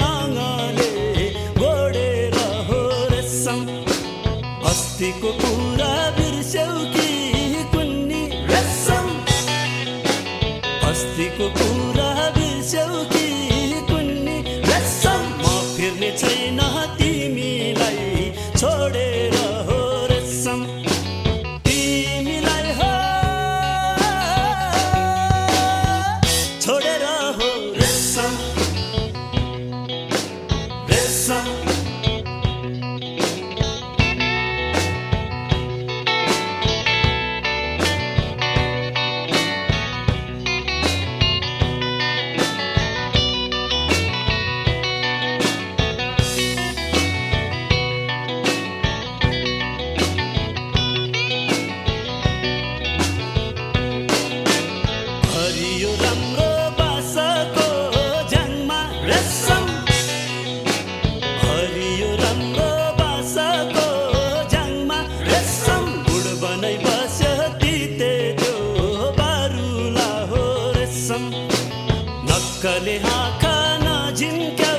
नाङ्गाले गोडेर हो रेसम अस्तिको कलिहा खाना जिनका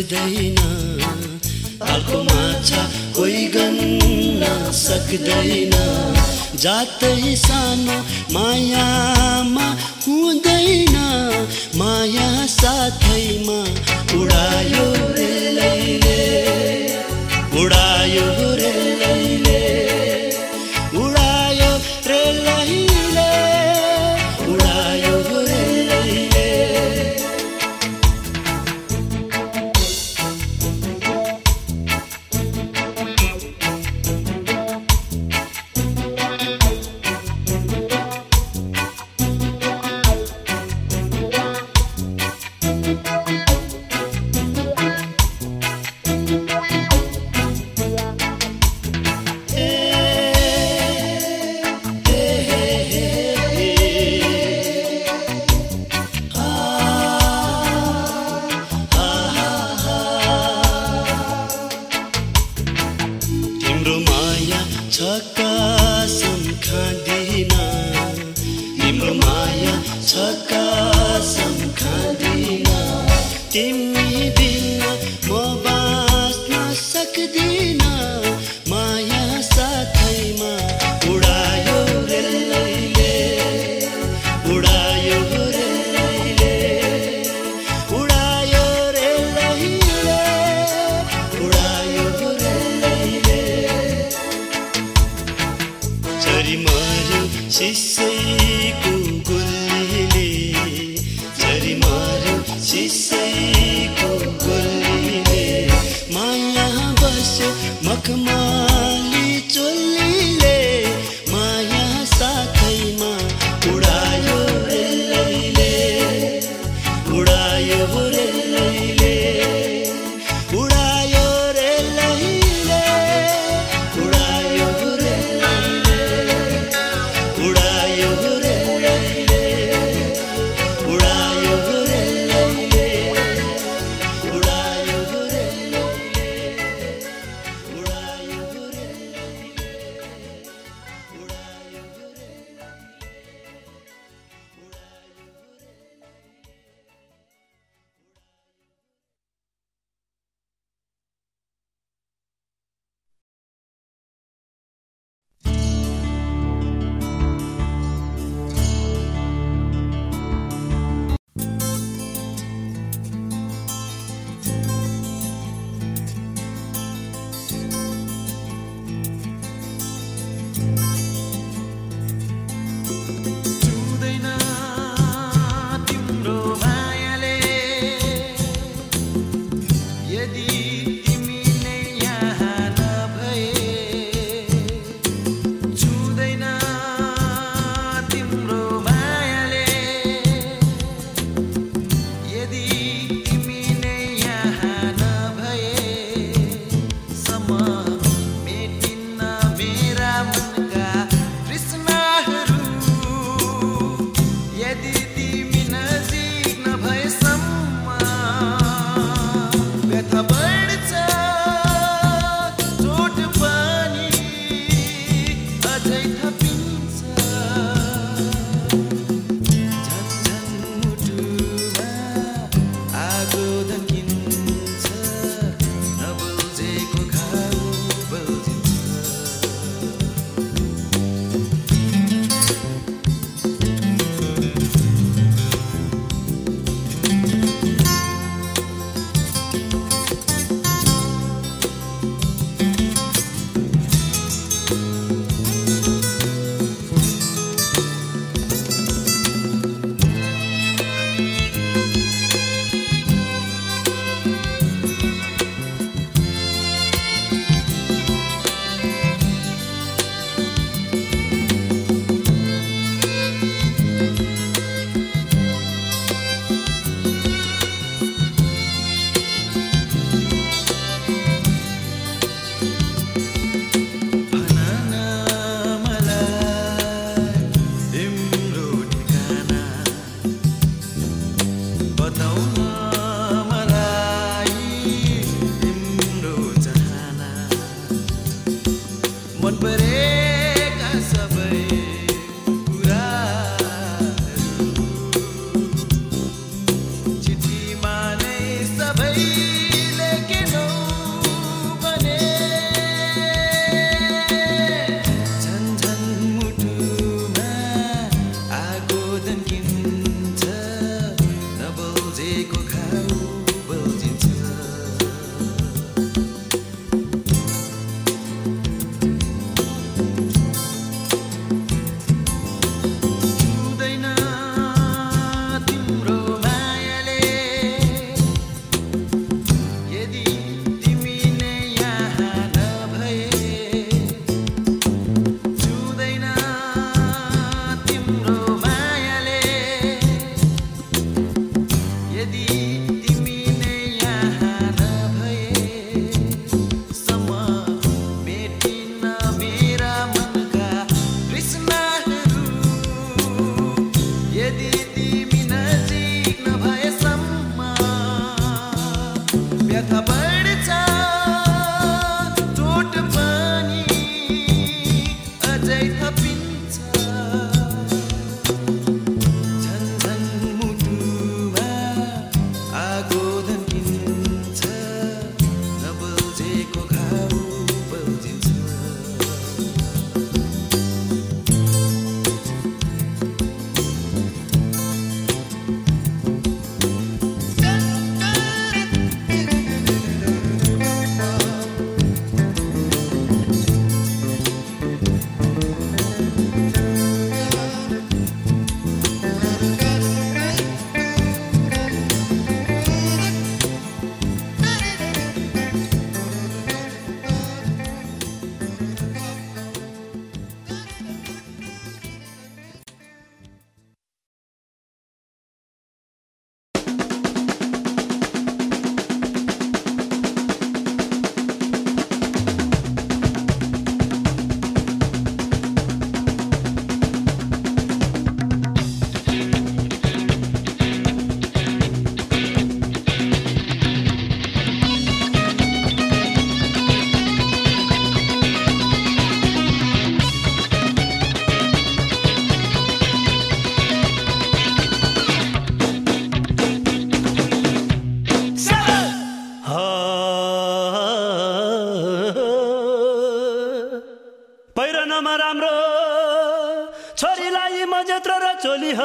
सक्दैन। अर्को माछा कोही गन्न सक्दैन। जातै सानो मायामा हुँदैन। माया साथैमा उडायो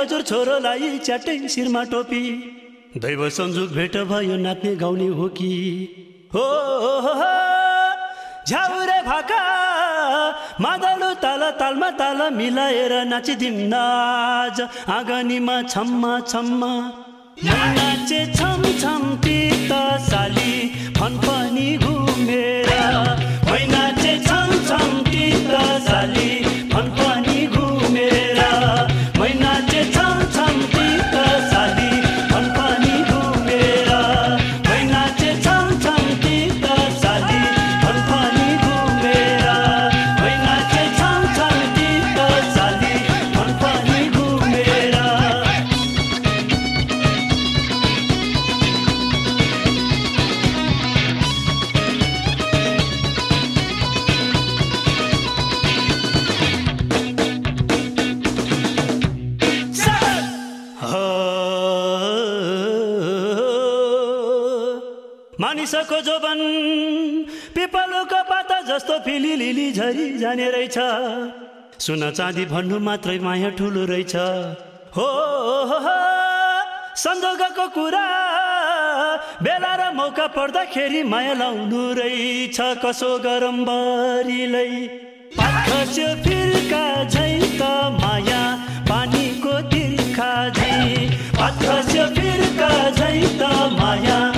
हजुर छोरोलाई च्याटै शिरमा टोपी। दैव संजुक भेट भयो नाच्ने गाउने हो कि? हो झ्याउरे भाका मादलो ताल तालमा ताल मिलाएर नाचिदिउँ नाच। आँगनीमा छम्मा छम्मा। नाचे छम छम पित साली फनफनी घुमेर पाता जस्तो फिली लिली झरी जाने रहेछ। सुन चाँदी भन्नु मात्रै माया ठुलो रहेछ। हो संजोगको कुरा बेला र मौका पर्दाखेरि माया लाउनु रहेछ। कसो गरम बरीलै खस्यो फिर्का झै त माया पानीको तिर्खा झै। खस्यो फिर्का झै त माया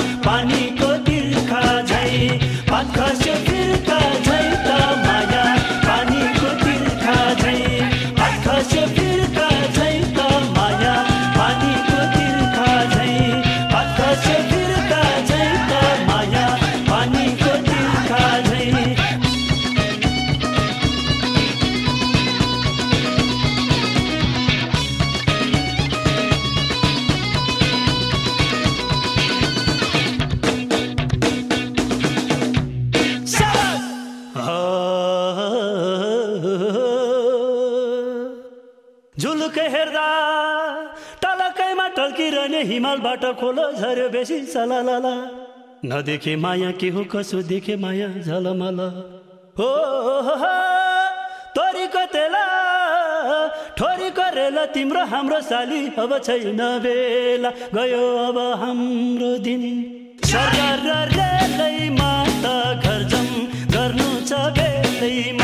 सलाला नदेखे माया के हो कसो देखे माया झलमल। हो तोरीको तेला ठोरीको रेला तिम्रो हाम्रो साली अब छैन बेला। गयो अब हाम्रो दिन। सरकार र रेलैमा त घर जम गर्नु छ बेलैमा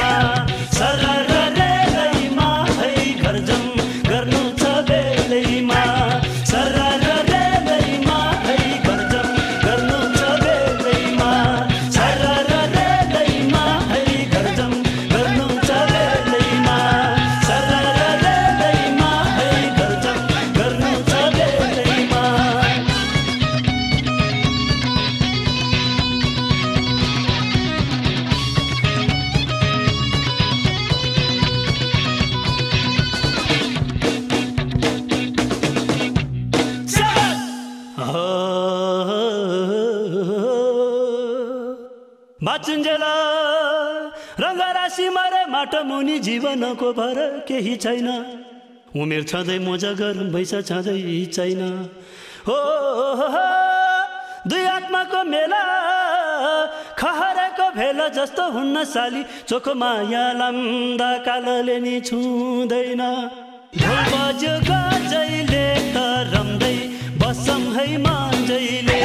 बाट मुनि जीवनको भर केही छैन। उमेर छँदै मोजा गरौँ भैसा छँदै छैन। हो दुई आत्माको मेला खहरको भेला जस्तो हुन्न साली। चोखो माया लम्दा कालले नि छुँदैन। बज्यो गजैले त रम्दै बसम है माजैले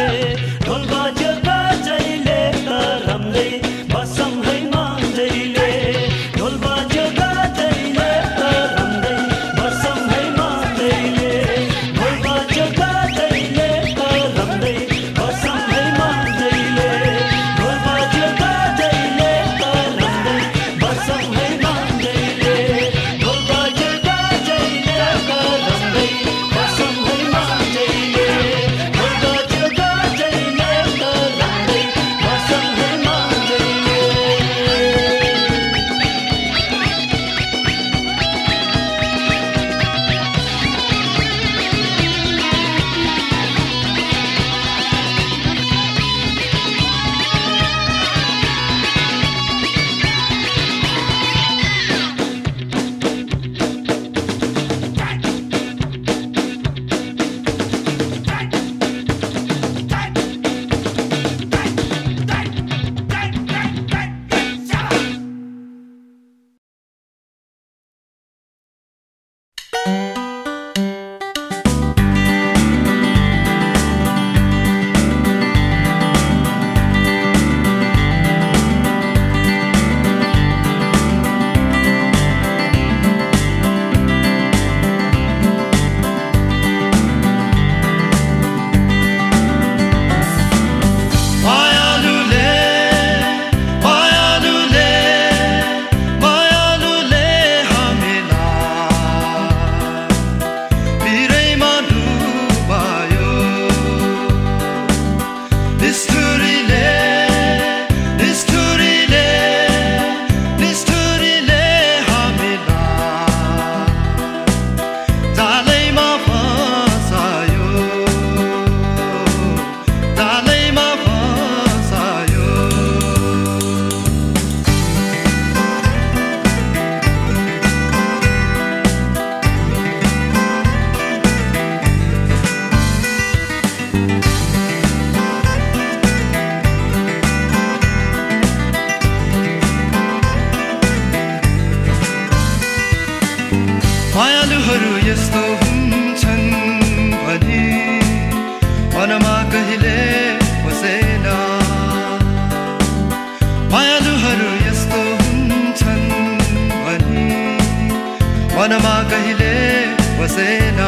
बसेन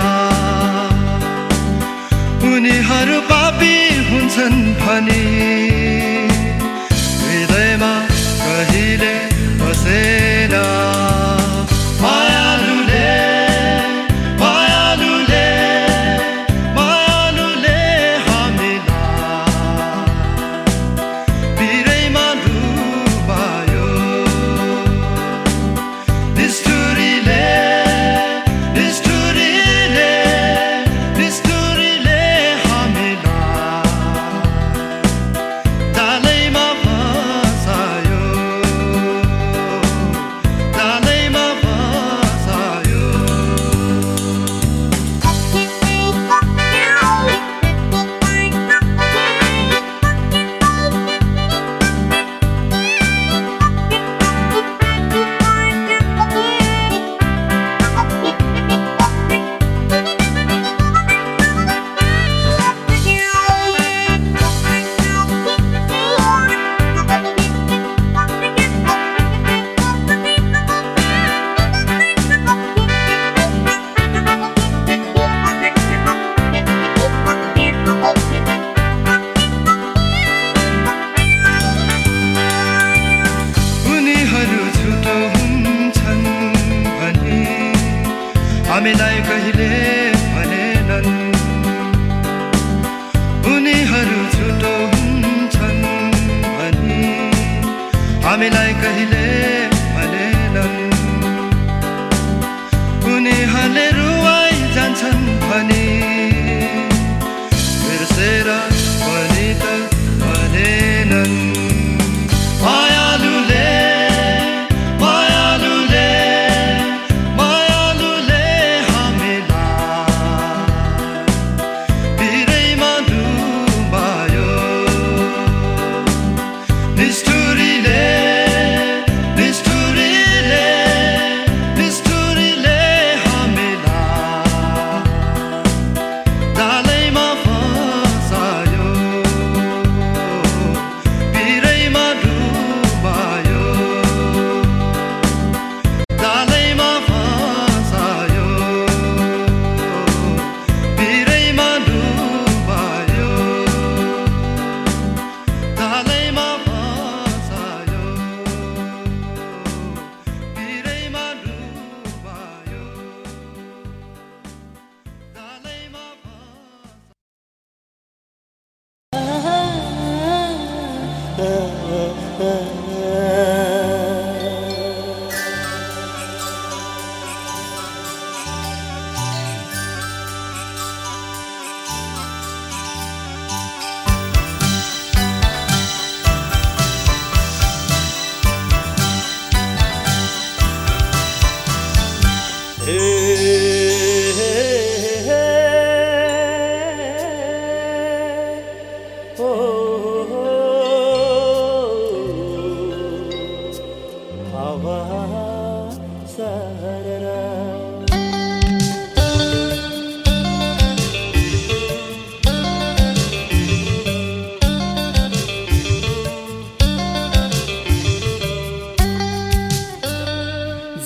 उनीहरू पापी हुन्छन् भने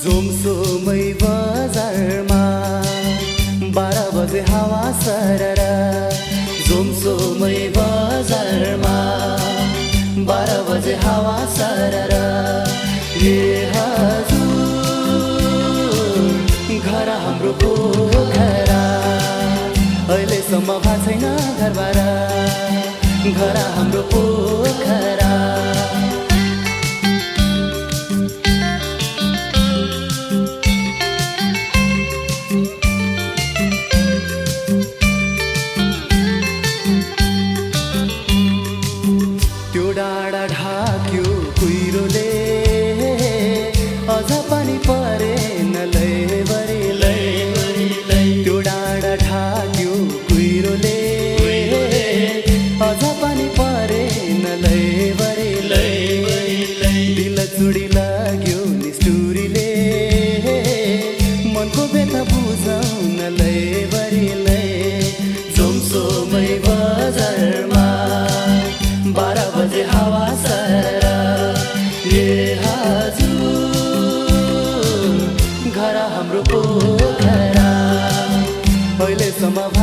जुमसुमै बजारमा बाह्र बजे हावा सरर। झुम्सुमै बजारमा बाह्र बजे हावा सरर। ए हजुर घर हाम्रो पोखरा। अहिलेसम्म भएको छैन घरबार घर हाम्रो पोखरा।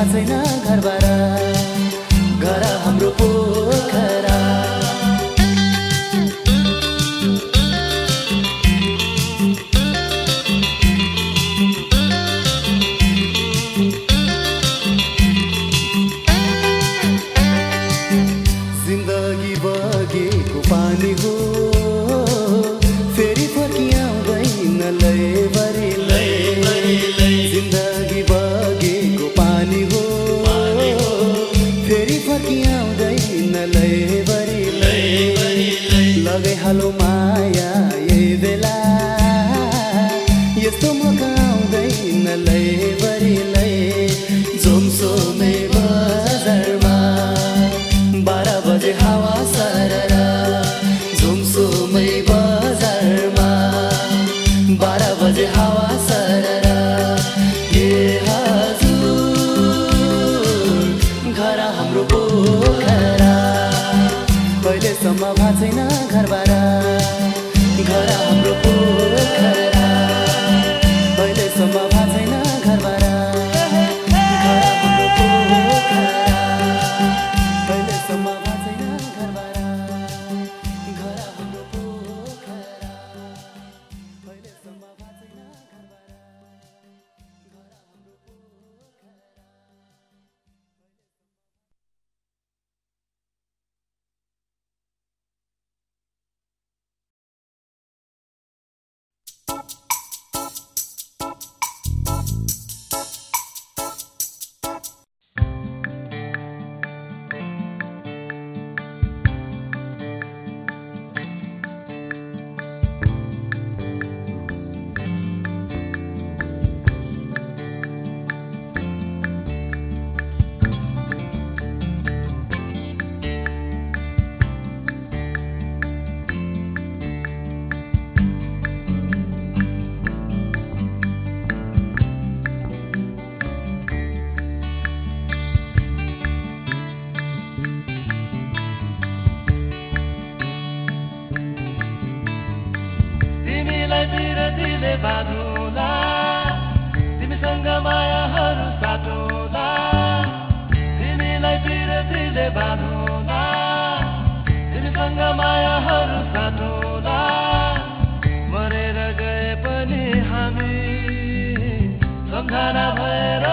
छैन घरबार पोखरा कहिलेसम्म भएको छैन घरबाट। घर हाम्रो पोखरा त्यसले बाधोला तिमीसँग मायाहरू साटोला तिमीलाई बिरतीले बाधोला तिमीसँग मायाहरू साटोला मरेर गए पनि हामी सम्झना भएर